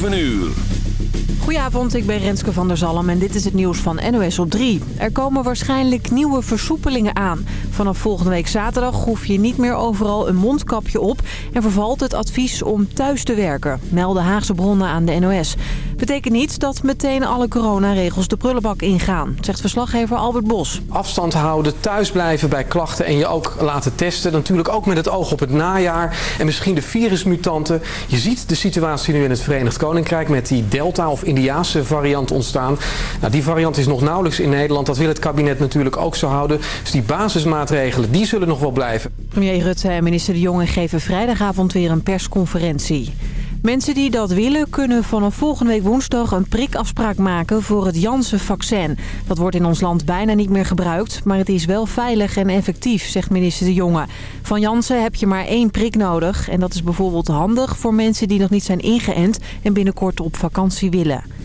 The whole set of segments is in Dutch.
7 uur. Goedenavond, ik ben Renske van der Zalm en dit is het nieuws van NOS op 3. Er komen waarschijnlijk nieuwe versoepelingen aan. Vanaf volgende week zaterdag hoef je niet meer overal een mondkapje op... en vervalt het advies om thuis te werken, melden Haagse bronnen aan de NOS. Betekent niet dat meteen alle coronaregels de prullenbak ingaan, zegt verslaggever Albert Bos. Afstand houden, thuis blijven bij klachten en je ook laten testen. Natuurlijk ook met het oog op het najaar en misschien de virusmutanten. Je ziet de situatie nu in het Verenigd Koninkrijk met die Delta of Indiaanse variant ontstaan. Nou, die variant is nog nauwelijks in Nederland. Dat wil het kabinet natuurlijk ook zo houden. Dus die basismaatregelen, die zullen nog wel blijven. Premier Rutte en minister De Jonge geven vrijdagavond weer een persconferentie. Mensen die dat willen kunnen vanaf volgende week woensdag een prikafspraak maken voor het Janssen-vaccin. Dat wordt in ons land bijna niet meer gebruikt, maar het is wel veilig en effectief, zegt minister De Jonge. Van Janssen heb je maar één prik nodig en dat is bijvoorbeeld handig voor mensen die nog niet zijn ingeënt en binnenkort op vakantie willen.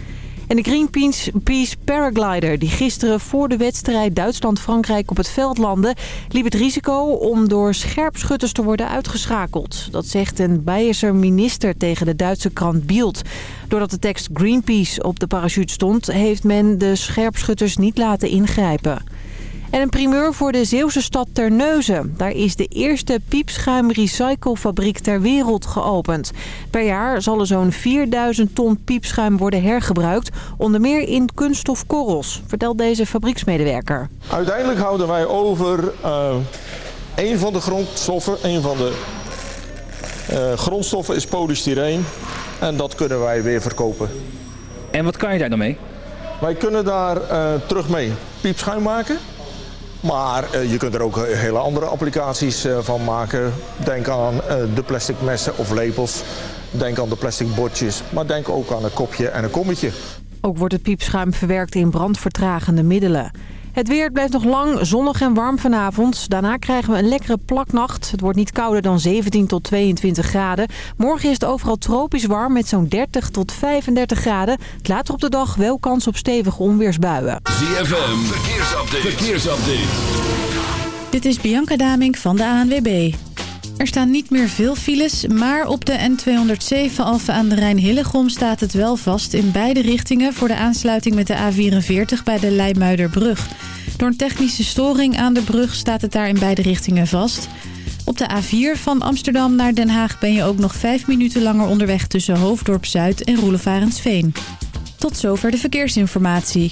En de Greenpeace paraglider die gisteren voor de wedstrijd Duitsland-Frankrijk op het veld landde... liep het risico om door scherpschutters te worden uitgeschakeld. Dat zegt een Beierse minister tegen de Duitse krant Bild. Doordat de tekst Greenpeace op de parachute stond... heeft men de scherpschutters niet laten ingrijpen. En een primeur voor de Zeeuwse stad Terneuzen. Daar is de eerste piepschuim recyclefabriek ter wereld geopend. Per jaar zal er zo'n 4000 ton piepschuim worden hergebruikt. Onder meer in kunststofkorrels, vertelt deze fabrieksmedewerker. Uiteindelijk houden wij over uh, een van de grondstoffen. Een van de uh, grondstoffen is polystyreen. En dat kunnen wij weer verkopen. En wat kan je daar dan mee? Wij kunnen daar uh, terug mee piepschuim maken. Maar uh, je kunt er ook hele andere applicaties uh, van maken. Denk aan de plastic messen of lepels. Denk aan de plastic bordjes. Maar denk ook aan een kopje en een kommetje. Ook wordt het piepschuim verwerkt in brandvertragende middelen. Het weer blijft nog lang zonnig en warm vanavond. Daarna krijgen we een lekkere plaknacht. Het wordt niet kouder dan 17 tot 22 graden. Morgen is het overal tropisch warm met zo'n 30 tot 35 graden. Later op de dag wel kans op stevige onweersbuien. ZFM, verkeersupdate. verkeersupdate. Dit is Bianca Damink van de ANWB. Er staan niet meer veel files, maar op de N207 Alphen aan de Rijn-Hillegom staat het wel vast in beide richtingen voor de aansluiting met de A44 bij de Leimuiderbrug. Door een technische storing aan de brug staat het daar in beide richtingen vast. Op de A4 van Amsterdam naar Den Haag ben je ook nog vijf minuten langer onderweg tussen Hoofddorp Zuid en Roelevarensveen. Tot zover de verkeersinformatie.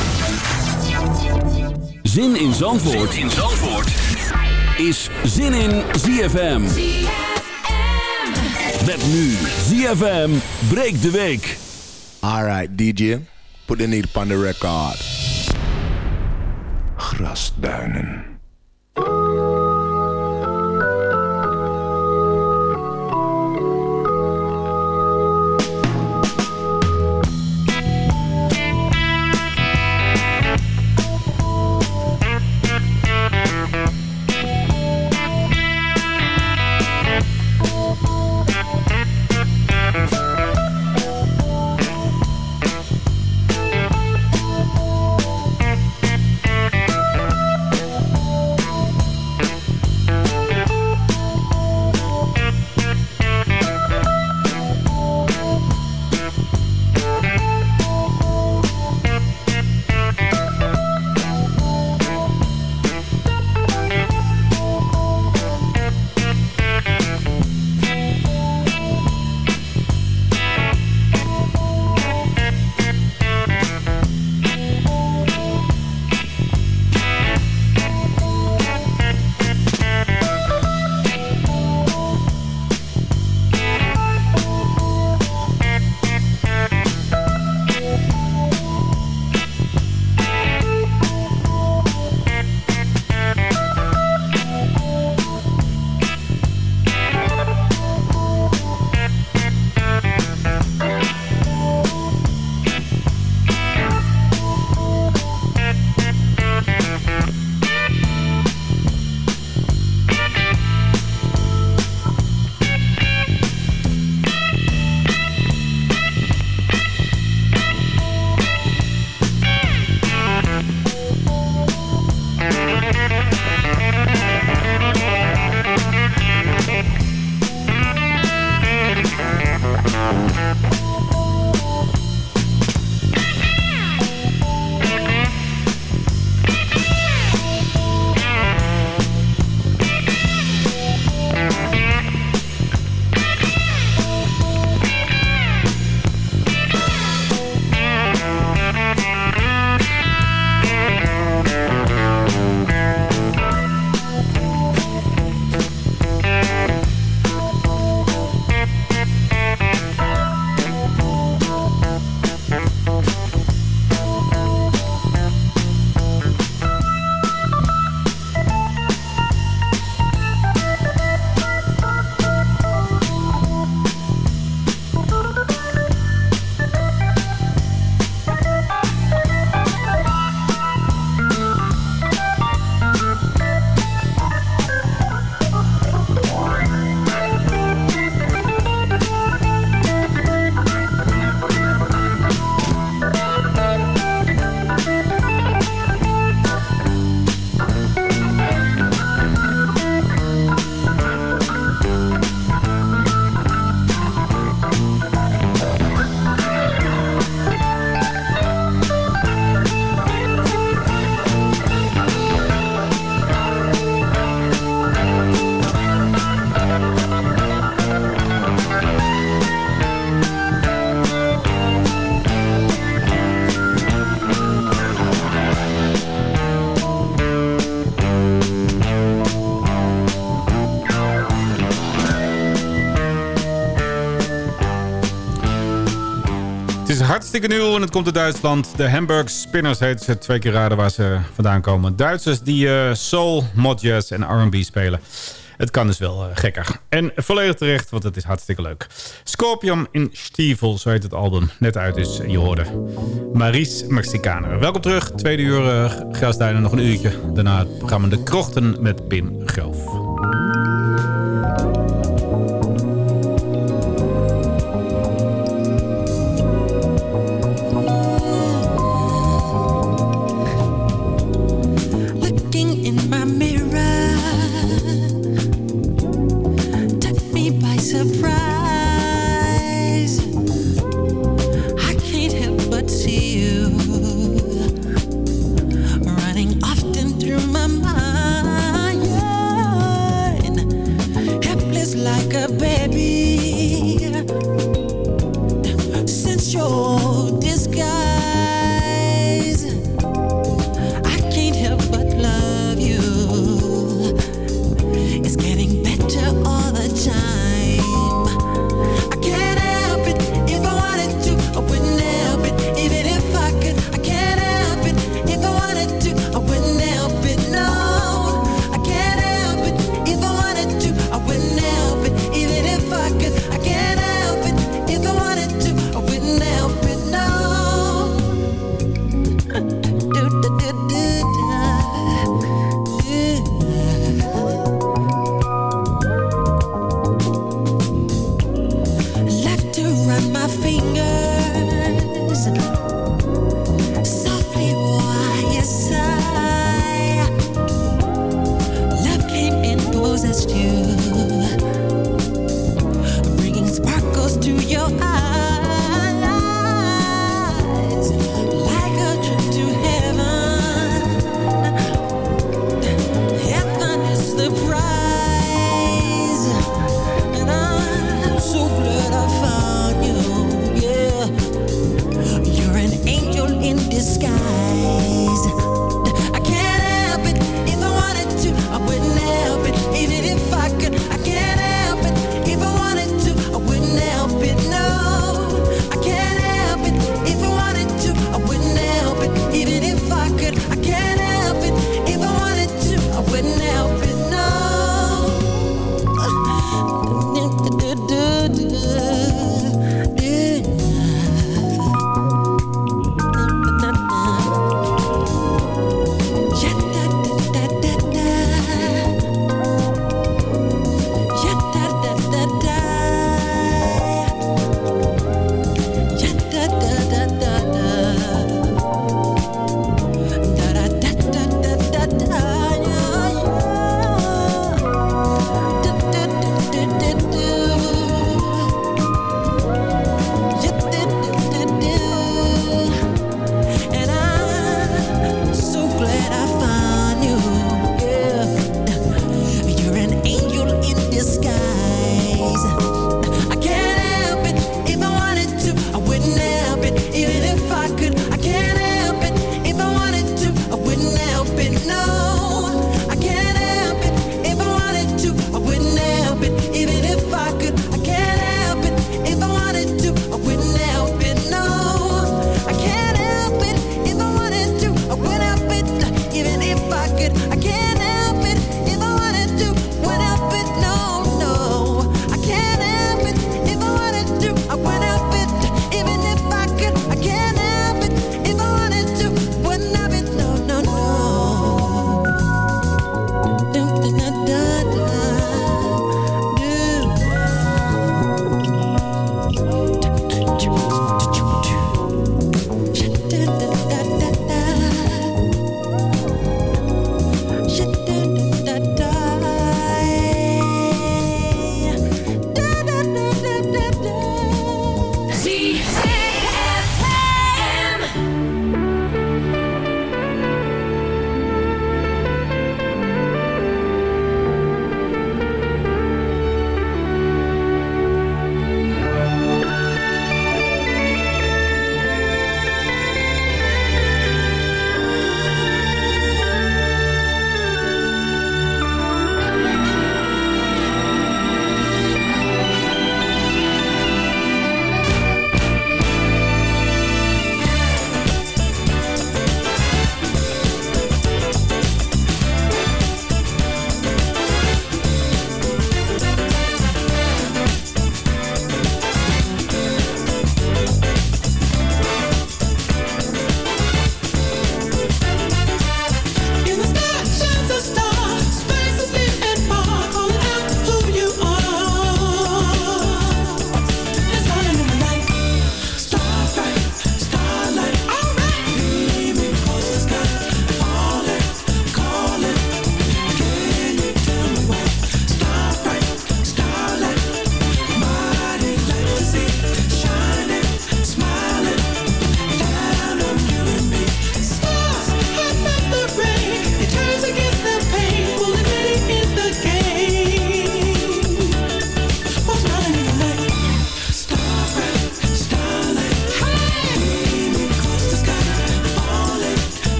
Zin in Zandvoort, in Zandvoort. is Zin in ZFM. Met nu ZFM breekt de week. Alright, DJ. Put the needle on the record. Grasduinen. Hartstikke nieuw en het komt uit Duitsland. De Hamburg Spinners heet ze. Twee keer raden waar ze vandaan komen. Duitsers die eh, soul, mod en R&B spelen. Het kan dus wel eh, gekker. En volledig terecht, want het is hartstikke leuk. Scorpion in Stiefel, zo heet het album. Net uit is, je hoorde. Maries Mexicaner. Welkom terug. Tweede uur uh, Grasduinen, nog een uurtje. Daarna het programma De Krochten met Pim Groof.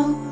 know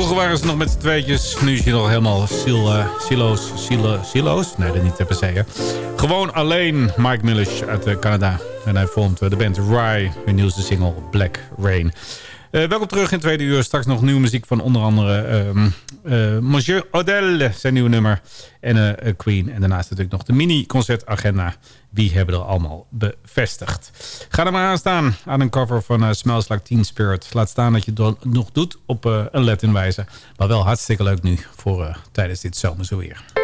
Vroeger waren ze nog met z'n tweetjes. Nu is hij nog helemaal sil, eh, silo's. Silo, silo's? Nee, dat niet per se. Hè. Gewoon alleen Mike Millish uit eh, Canada. En hij vormt eh, de band Rye. Hun nieuwste single Black Rain. Eh, welkom terug in tweede uur. Straks nog nieuwe muziek van onder andere ehm, eh, Monsieur Odell, zijn nieuwe nummer. En eh, eh, Queen. En daarnaast natuurlijk nog de mini-concertagenda. Wie hebben er allemaal bevestigd. Ga er maar aan staan aan een cover van Smells Like Teen Spirit. Laat staan dat je het nog doet op een Latin wijze. Maar wel hartstikke leuk nu voor tijdens dit zomerse weer.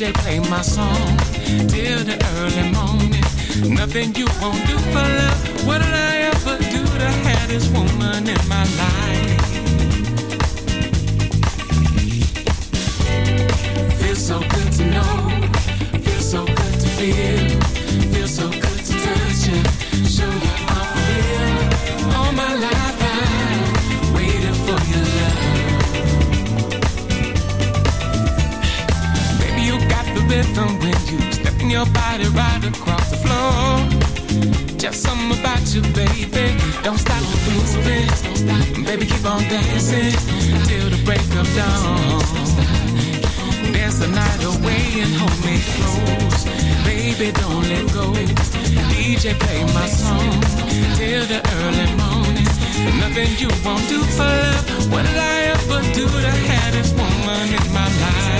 DJ play my song till the early morning. Nothing you won't do for love. What did I ever do to have this woman in my life? Feels so good to know. Feels so good to feel. rhythm when you step in your body right across the floor. Just something about you, baby. Don't stop the moving. Baby, keep on dancing till the break of dawn. Dance the night away and hold me close. Baby, don't let go. DJ, play my song till the early morning. Nothing you won't do for love. What did I ever do to have this woman in my life?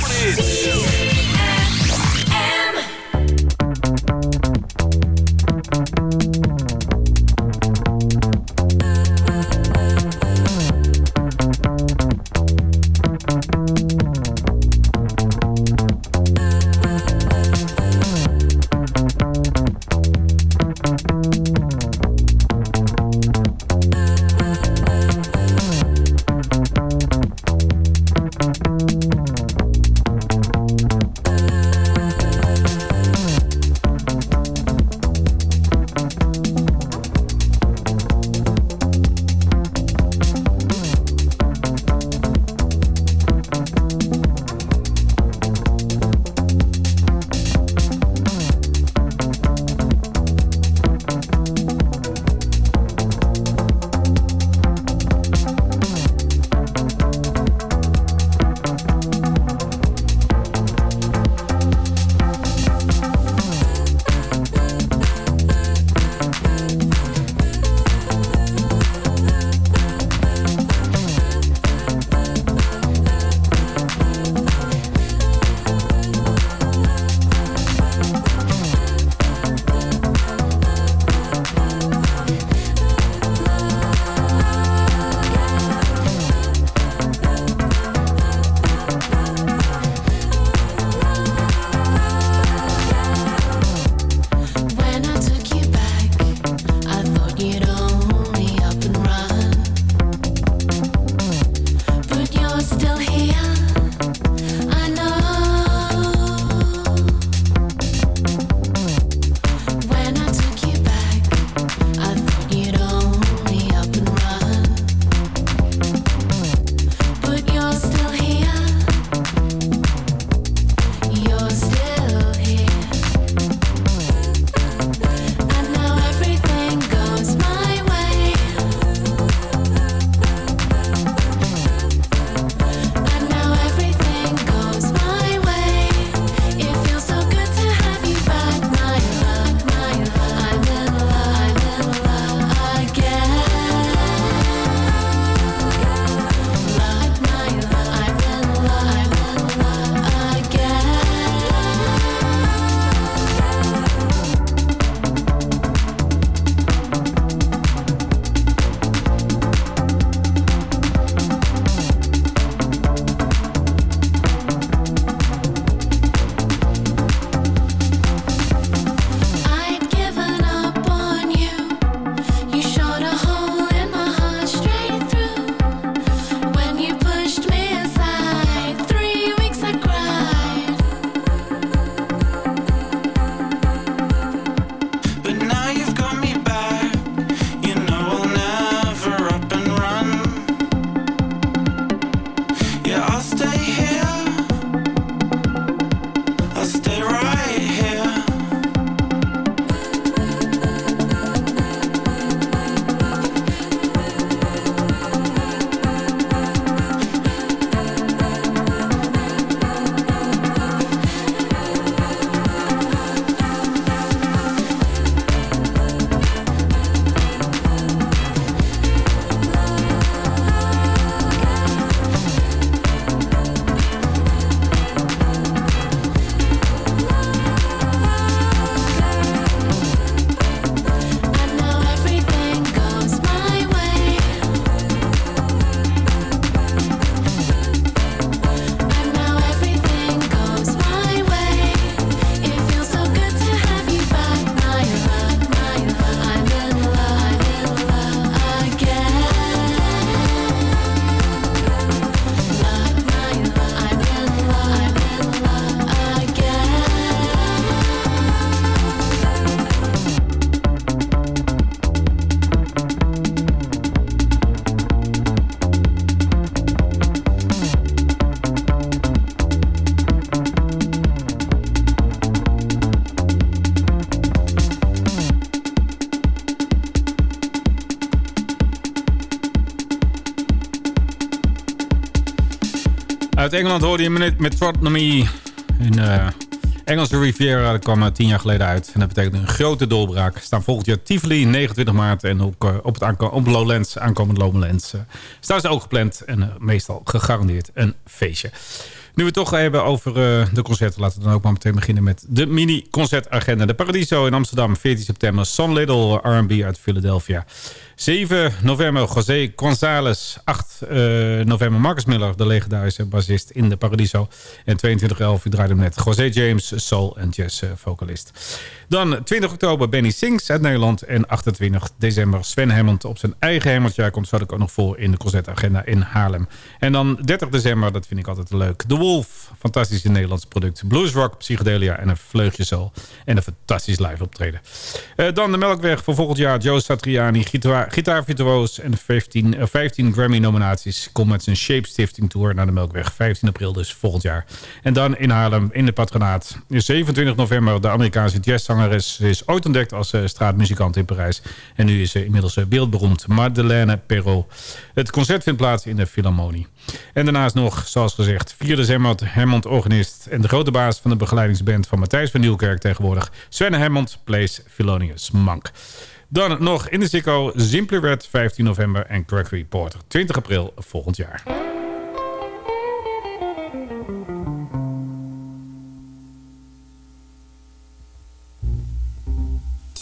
Engeland hoorde je met Metronomy. In uh, Engelse Riviera. Kwam uh, tien jaar geleden uit. En dat betekent een grote doorbraak. Staan volgend jaar Tivoli, 29 maart. En ook uh, op het op Lowlands, aankomend Lowlands. Uh, staan ze ook gepland. En meestal gegarandeerd een feestje. Nu we het toch hebben over de concerten... laten we dan ook maar meteen beginnen met de mini-concertagenda. De Paradiso in Amsterdam, 14 september. Son Little, R&B uit Philadelphia. 7 november José González. 8 uh, november Marcus Miller, de legendarische bassist in de Paradiso. En 22 11 u draaide hem net. José James, soul en jazz uh, vocalist. Dan 20 oktober Benny Sings uit Nederland. En 28 december Sven Hammond op zijn eigen Hammonds. komt zat ik ook nog voor in de concertagenda in Haarlem. En dan 30 december, dat vind ik altijd leuk. The Wolf, fantastisch Nederlands product. Bluesrock, psychedelia en een vleugje soul. En een fantastisch live optreden. Uh, dan de Melkweg voor volgend jaar. Joe Satriani, gitaar, gitaarvirtuoos en 15, uh, 15 Grammy-nominaties. Komt met zijn Shapeshifting Tour naar de Melkweg. 15 april dus volgend jaar. En dan in Haarlem, in de patronaat. 27 november de Amerikaanse jazzzangeres. Is ooit ontdekt als uh, straatmuzikant in Parijs. En nu is ze inmiddels beeldberoemd. Madeleine Perrault. Het concert vindt plaats in de Philharmonie. En daarnaast nog, zoals gezegd, 4 december Hammond organist en de grote baas van de begeleidingsband van Matthijs van Nieuwkerk tegenwoordig. Sven Hammond plays Philonius Monk. Dan nog in de Zikko Simply Red 15 november en Gregory Porter 20 april volgend jaar.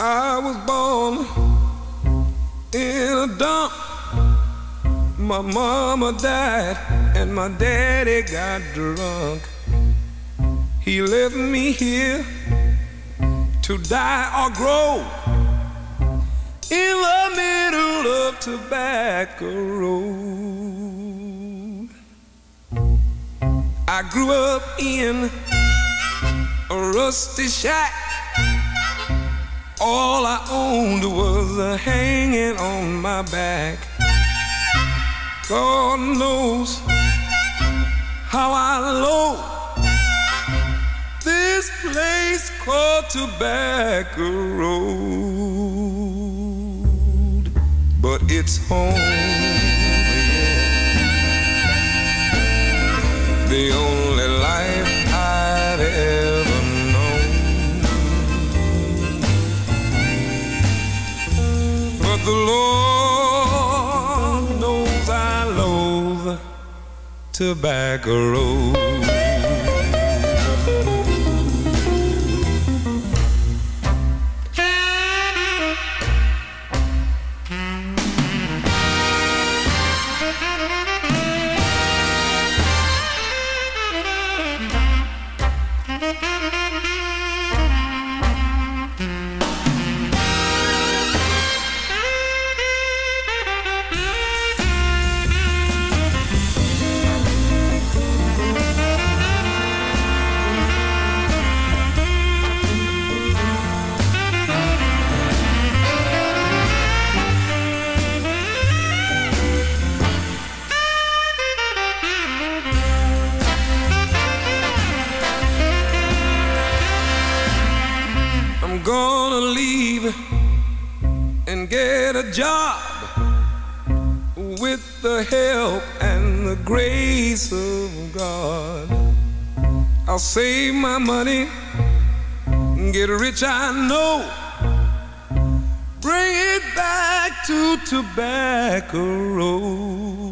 I was born in a dump. My mama died and my daddy got drunk. He left me here to die or grow in the middle of Tobacco Road. I grew up in a rusty shack. All I owned was a hanging on my back. God knows how I loathe this place called Tobacco Road. But it's home, yeah. The only life I'd ever known. But the Lord knows I loathe Tobacco Road. Save my money, get rich, I know. Bring it back to Tobacco Road.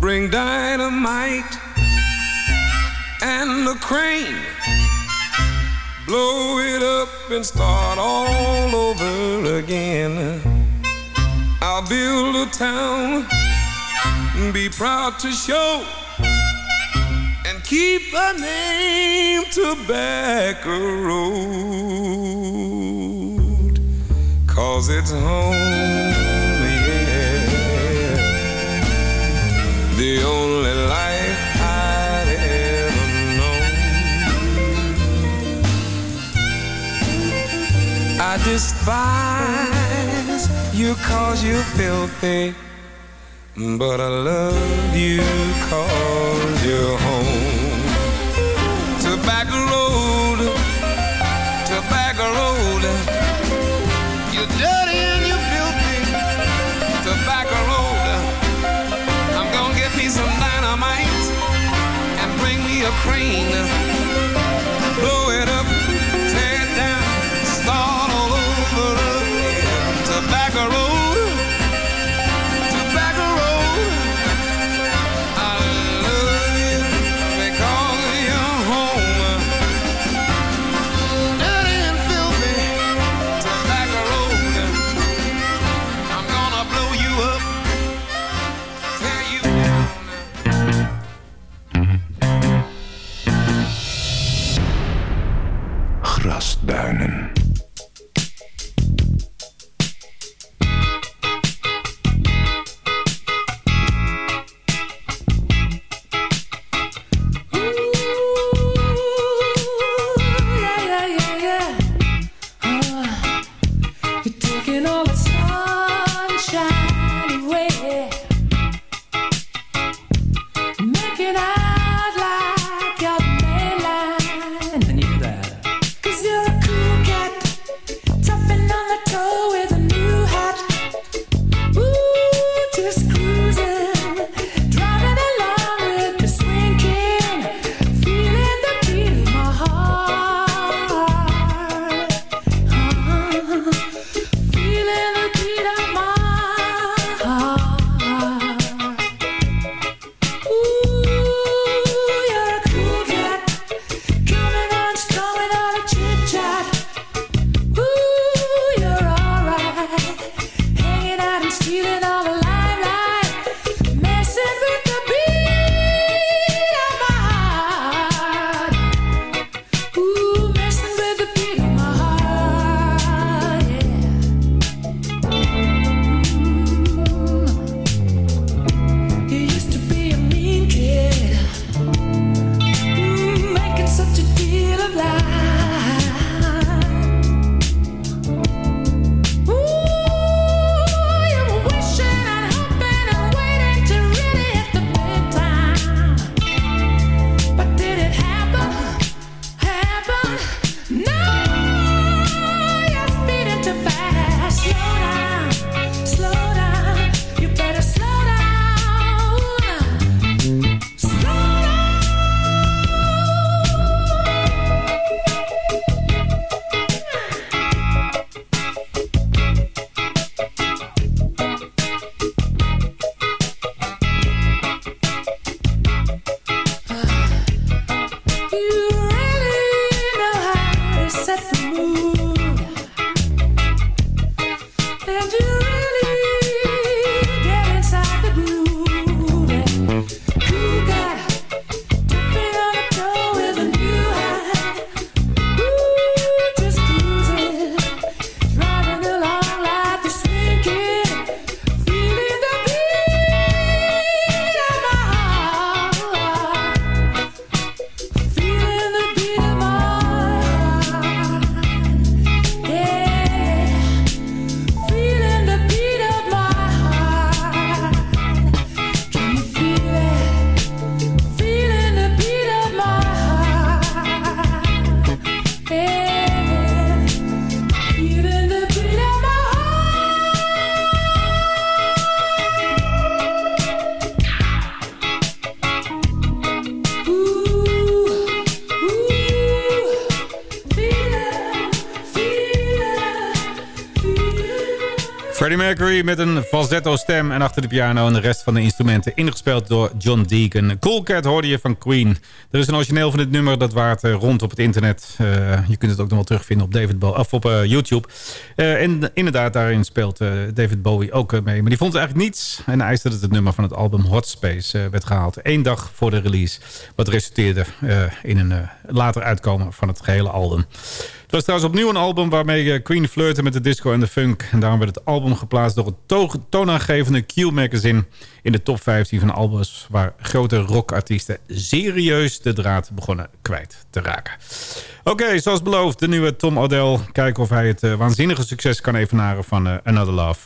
Bring dynamite and the crane. Blow it up and start all over again. I'll build a town, and be proud to show, keep the name Tobacco Road. Cause it's home, yeah. The only life I'd ever known. I despise you cause you're filthy. But I love you cause you're home. Met een falsetto stem en achter de piano en de rest van de instrumenten ingespeeld door John Deacon. Cool Cat hoorde je van Queen. Er is een origineel van dit nummer dat waart eh, rond op het internet. Eh, je kunt het ook nog wel terugvinden op, David Bo of op eh, YouTube. En inderdaad, daarin speelt David Bowie ook mee. Maar die vond eigenlijk niets en eiste dat het nummer van het album Hot Space werd gehaald. Eén dag voor de release. Wat resulteerde in een later uitkomen van het gehele album. Het was trouwens opnieuw een album waarmee eh, Queen flirte met de disco en de funk. En daarom werd het album geplaatst door het to- toonaangevende Q-magazine... in de top 15 van albums waar grote rockartiesten serieus de draad begonnen kwijt te raken. Oké, zoals beloofd, de nieuwe Tom Odell. Kijken of hij het eh, waanzinnige succes kan evenaren van eh, Another Love.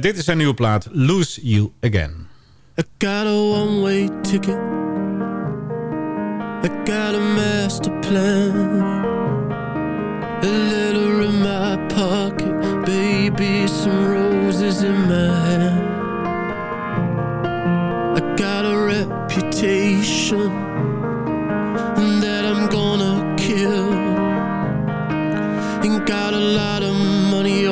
Dit is zijn nieuwe plaat, Lose You Again. I got a one-way ticket. I got a master plan. Got a reputation that I'm gonna kill. Ain't got a lot of money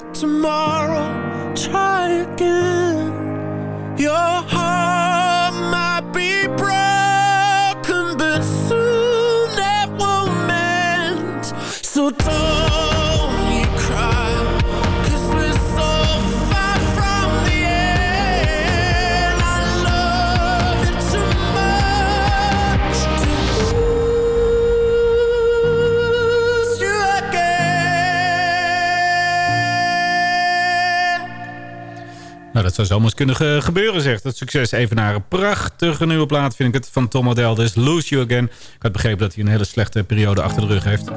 tomorrow Try again zou zomaar eens kunnen ge- gebeuren, zegt het succes evenaren. Prachtige nieuwe plaat vind ik het van Tom Odell. Dus Lose You Again. Ik had begrepen dat hij een hele slechte periode achter de rug heeft.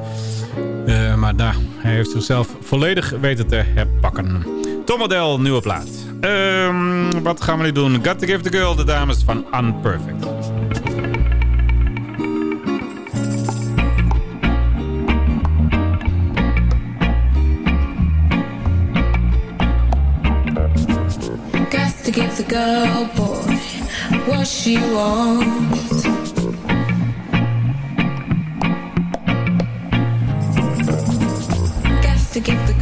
Eh, maar nou, hij heeft zichzelf volledig weten te herpakken. Tom Odell, nieuwe plaat. Ehm, wat gaan we nu doen? Got to Give the Girl, de dames van Unperfect. Give the girl, boy, what she wants. To give the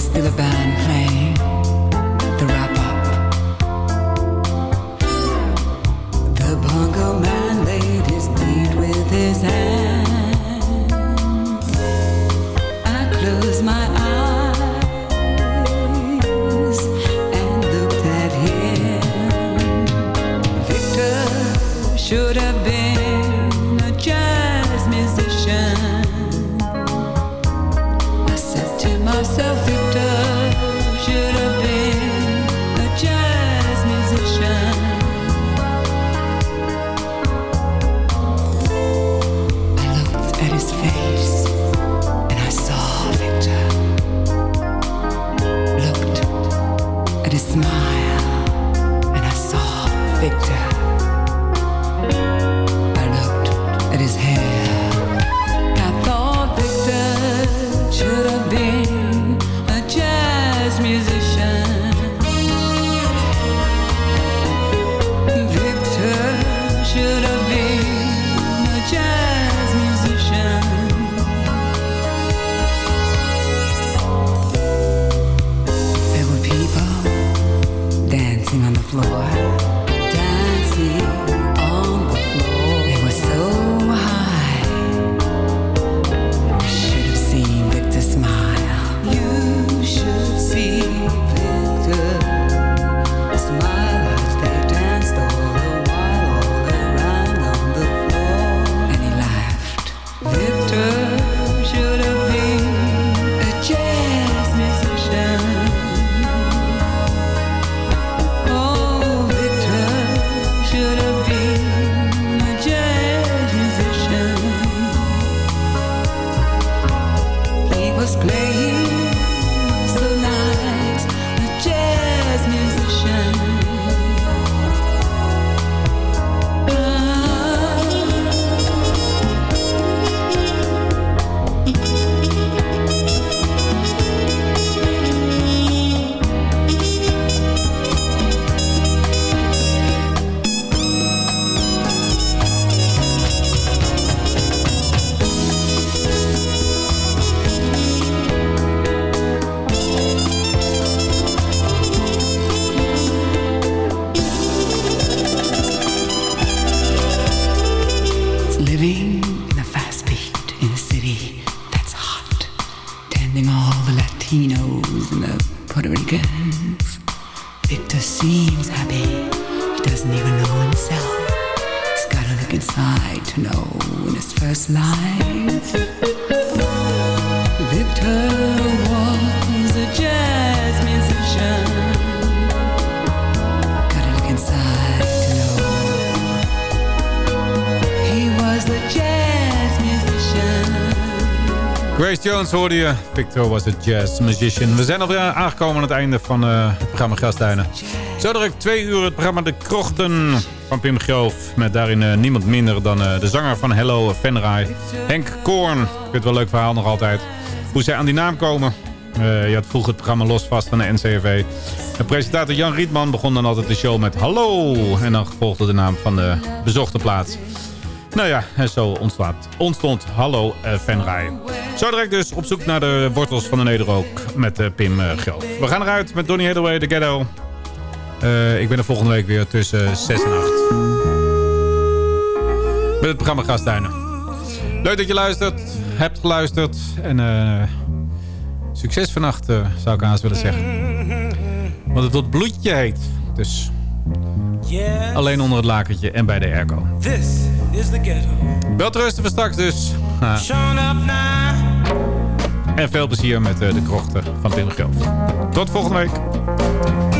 still a band playing Victor was a jazz musician. We zijn alweer aangekomen aan het einde van eh, het programma Gastduinen. Zo direct twee uur het programma De Krochten van Pim Groof. Met daarin eh, niemand minder dan eh, de zanger van Hello Venray. Henk Koorn. Ik vind het wel een leuk verhaal nog altijd. Hoe zij aan die naam komen. Je had vroeger het programma Los Vast van de NCRV. De presentator Jan Rietman begon dan altijd de show met Hallo. En dan volgde de naam van de bezochte plaats. Nou ja, en zo ontstaat, ontstond Hallo uh. Zo direct dus op zoek naar de wortels van de Nederrook met eh, Pim uh, Groof. We gaan eruit met Donny Hathaway, The Ghetto. Eh, ik ben er volgende week weer tussen 6 en 8. Met het programma Gastduinen. Leuk dat je luistert, hebt geluisterd. En eh, succes vannacht, eh, zou ik haast willen zeggen. Want het wordt bloedje heet. Dus Yes, alleen onder het lakentje en bij de airco. this is the ghetto. Wel we straks dus. Ah. En veel plezier met eh, de krochten van Tim Groof. Tot volgende week.